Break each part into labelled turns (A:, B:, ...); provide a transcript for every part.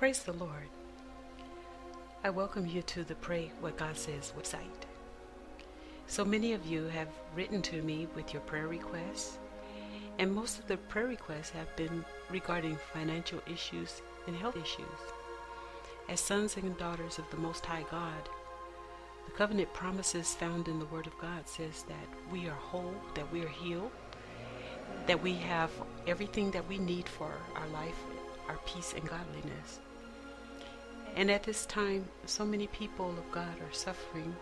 A: Praise the Lord. I welcome you to the Pray What God Says website. So many of you have written to me with your prayer requests, and most of the prayer requests have been regarding financial issues and health issues. As sons and daughters of the Most High God, the covenant promises found in the Word of God says that we are whole, that we are healed, that we have everything that we need for our life, our peace and godliness. And at this time, so many people of God are suffering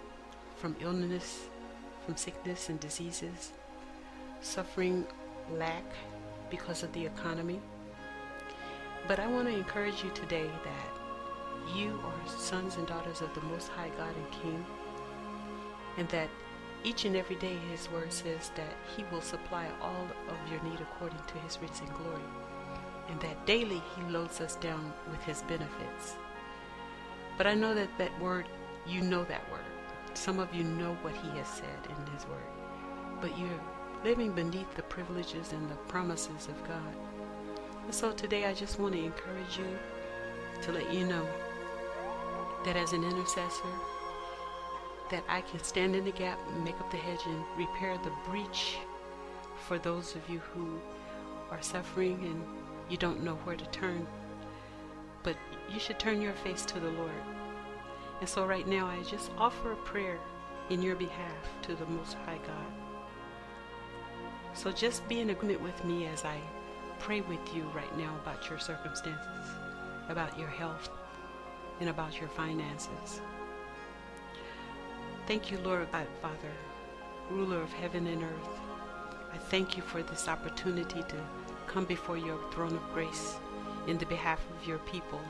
A: from illness, from sickness and diseases, suffering lack because of the economy. But I want to encourage you today that you are sons and daughters of the Most High God and King, and that each and every day His Word says that He will supply all of your need according to His riches and glory, and that daily He loads us down with His benefits. But I know that that word, you know that word. Some of you know what He has said in His Word, but you're living beneath the privileges and the promises of God. And so today I just want to encourage you to let you know that as an intercessor, that I can stand in the gap, make up the hedge, and repair the breach for those of you who are suffering and you don't know where to turn. But you should turn your face to the Lord. And so right now I just offer a prayer in your behalf to the Most High God. So just be in agreement with me as I pray with you right now about your circumstances, about your health, and about your finances. Thank you, Lord God, Father, ruler of heaven and earth. I thank you for this opportunity to come before your throne of grace in the behalf of your people,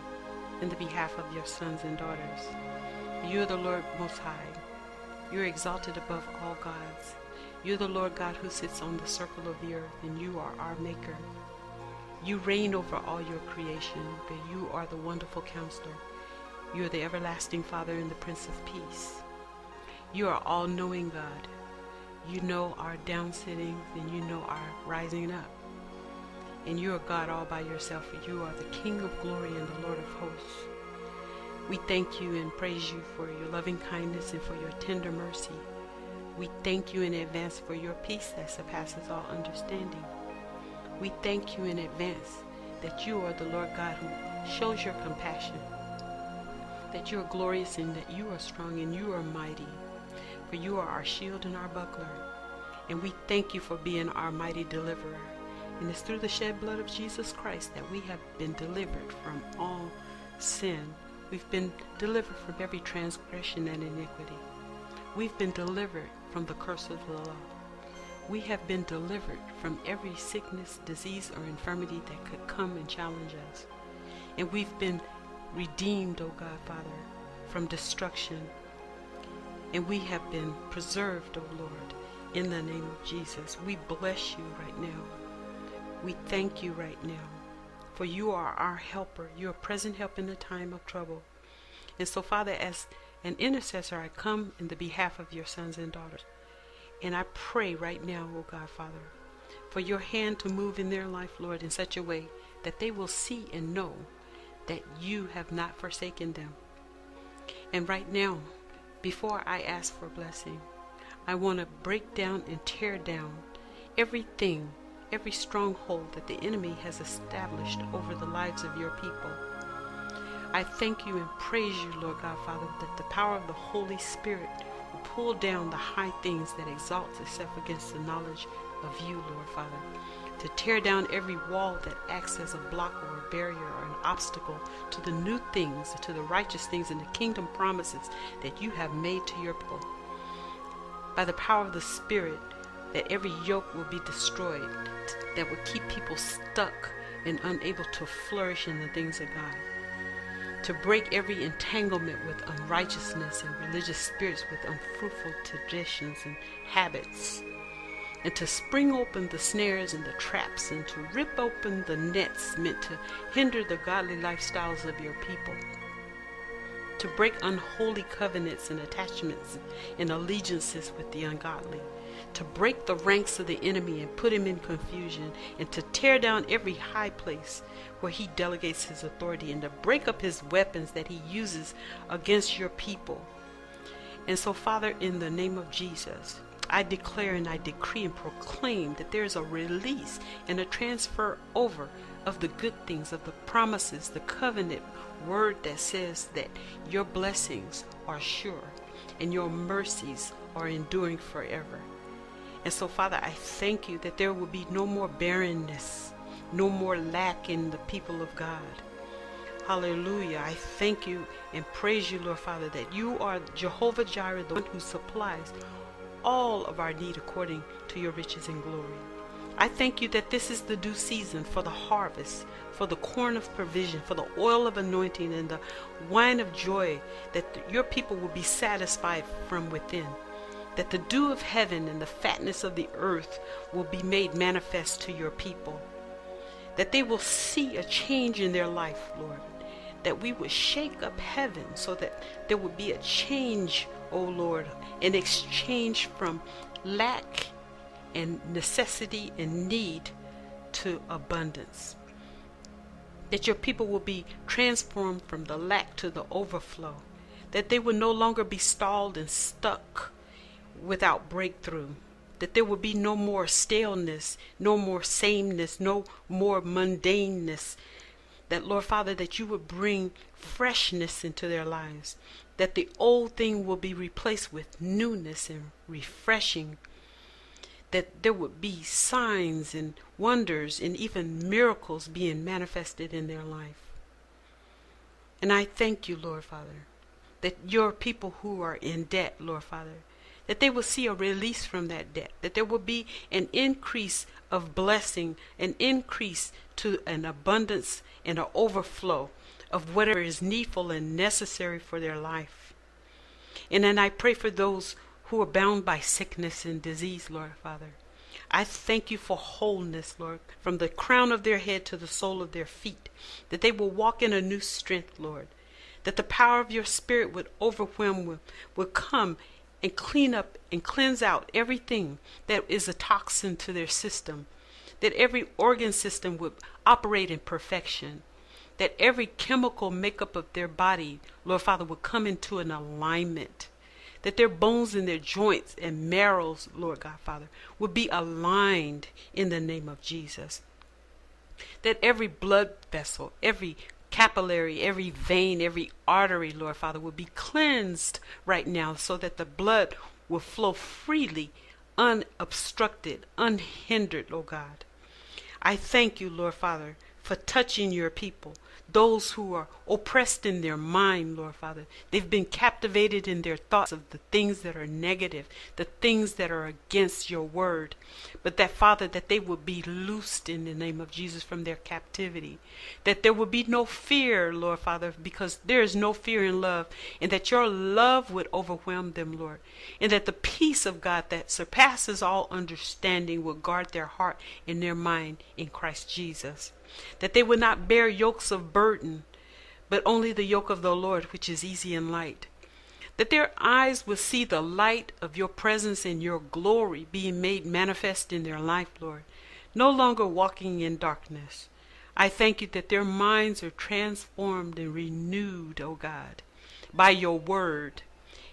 A: in the behalf of your sons and daughters. You are the Lord Most High. You are exalted above all gods. You are the Lord God who sits on the circle of the earth, and you are our Maker. You reign over all your creation, but you are the wonderful counselor. You are the everlasting Father and the Prince of Peace. You are all knowing God. You know our down sittings and you know our rising up. And you are God all by yourself, for you are the King of glory and the Lord of hosts. We thank you and praise you for your loving kindness and for your tender mercy. We thank you in advance for your peace that surpasses all understanding. We thank you in advance that you are the Lord God who shows your compassion, that you are glorious and that you are strong and you are mighty for you are our shield and our buckler. And we thank you for being our mighty deliverer. And it's through the shed blood of Jesus Christ that we have been delivered from all sin. We've been delivered from every transgression and iniquity. We've been delivered from the curse of the law. We have been delivered from every sickness, disease, or infirmity that could come and challenge us. And we've been redeemed, O oh God, Father, from destruction and we have been preserved, O oh Lord, in the name of Jesus. We bless you right now. We thank you right now. For you are our helper. You are present help in the time of trouble. And so, Father, as an intercessor, I come in the behalf of your sons and daughters. And I pray right now, O God, Father, for your hand to move in their life, Lord, in such a way that they will see and know that you have not forsaken them. And right now, before I ask for blessing, I want to break down and tear down everything, every stronghold that the enemy has established over the lives of your people. I thank you and praise you, Lord God, Father, that the power of the Holy Spirit will pull down the high things that exalt itself against the knowledge of you, Lord Father to tear down every wall that acts as a block or a barrier or an obstacle to the new things, to the righteous things and the kingdom promises that you have made to your people. By the power of the Spirit, that every yoke will be destroyed, that would keep people stuck and unable to flourish in the things of God. To break every entanglement with unrighteousness and religious spirits with unfruitful traditions and habits and to spring open the snares and the traps and to rip open the nets meant to hinder the godly lifestyles of your people. To break unholy covenants and attachments and allegiances with the ungodly. To break the ranks of the enemy and put him in confusion, and to tear down every high place where he delegates his authority, and to break up his weapons that he uses against your people. And so, Father, in the name of Jesus, I declare and I decree and proclaim that there is a release and a transfer over of the good things, of the promises, the covenant word that says that your blessings are sure and your mercies are enduring forever. And so, Father, I thank you that there will be no more barrenness, no more lack in the people of God. Hallelujah. I thank you and praise you, Lord Father, that you are Jehovah Jireh, the one who supplies all of our need according to your riches and glory. I thank you that this is the due season for the harvest, for the corn of provision, for the oil of anointing, and the wine of joy, that your people will be satisfied from within. That the dew of heaven and the fatness of the earth will be made manifest to your people. That they will see a change in their life, Lord that we would shake up heaven so that there would be a change, O oh Lord, an exchange from lack and necessity and need to abundance. That your people will be transformed from the lack to the overflow. That they will no longer be stalled and stuck without breakthrough. That there would be no more staleness, no more sameness, no more mundaneness that, Lord Father, that you would bring freshness into their lives, that the old thing will be replaced with newness and refreshing, that there would be signs and wonders and even miracles being manifested in their life. And I thank you, Lord Father, that your people who are in debt, Lord Father, that they will see a release from that debt, that there will be an increase of blessing, an increase to an abundance and an overflow of whatever is needful and necessary for their life. And then I pray for those who are bound by sickness and disease, Lord Father. I thank you for wholeness, Lord, from the crown of their head to the sole of their feet, that they will walk in a new strength, Lord, that the power of your Spirit would overwhelm would come and clean up and cleanse out everything that is a toxin to their system, that every organ system would operate in perfection, that every chemical makeup of their body, Lord Father, would come into an alignment, that their bones and their joints and marrows, Lord God Father, would be aligned in the name of Jesus. That every blood vessel, every capillary, every vein, every artery, Lord Father, will be cleansed right now so that the blood will flow freely, unobstructed, unhindered, Lord God. I thank you, Lord Father, for touching your people, those who are oppressed in their mind, Lord Father. They've been captivated in their thoughts of the things that are negative, the things that are against your word. But that, Father, that they will be loosed in the name of Jesus from their captivity. That there will be no fear, Lord Father, because there is no fear in love. And that your love would overwhelm them, Lord. And that the peace of God that surpasses all understanding will guard their heart and their mind in Christ Jesus that they would not bear yokes of burden, but only the yoke of the Lord, which is easy and light. That their eyes would see the light of your presence and your glory being made manifest in their life, Lord, no longer walking in darkness. I thank you that their minds are transformed and renewed, O God, by your word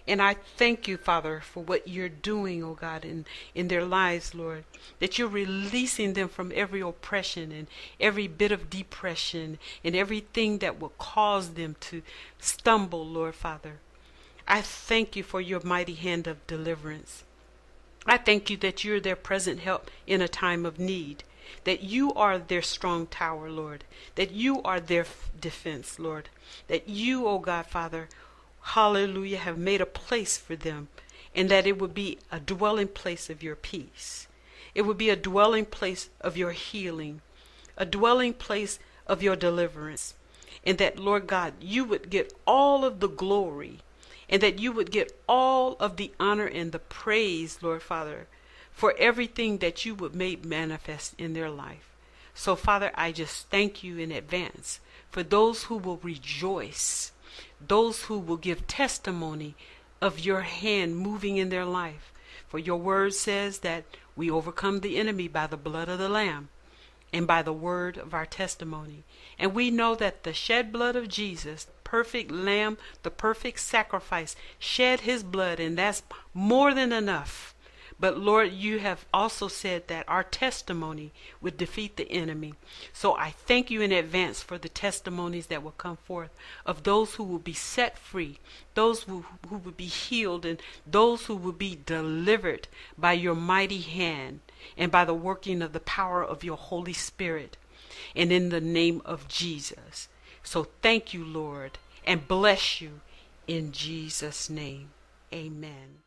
A: and I thank you, Father, for what you're doing, oh God, in, in their lives, Lord. That you're releasing them from every oppression and every bit of depression and everything that will cause them to stumble, Lord Father. I thank you for your mighty hand of deliverance. I thank you that you're their present help in a time of need that you are their strong tower, Lord, that you are their f- defense, Lord, that you, O oh God, Father, hallelujah, have made a place for them, and that it would be a dwelling place of your peace. It would be a dwelling place of your healing, a dwelling place of your deliverance. And that, Lord God, you would get all of the glory, and that you would get all of the honor and the praise, Lord Father, for everything that you would make manifest in their life. So, Father, I just thank you in advance for those who will rejoice those who will give testimony of your hand moving in their life, For your word says that we overcome the enemy by the blood of the Lamb and by the word of our testimony. And we know that the shed blood of Jesus, perfect lamb, the perfect sacrifice, shed his blood, and that's more than enough. But Lord, you have also said that our testimony would defeat the enemy. So I thank you in advance for the testimonies that will come forth of those who will be set free, those who, who will be healed, and those who will be delivered by your mighty hand and by the working of the power of your Holy Spirit. And in the name of Jesus. So thank you, Lord, and bless you in Jesus' name. Amen.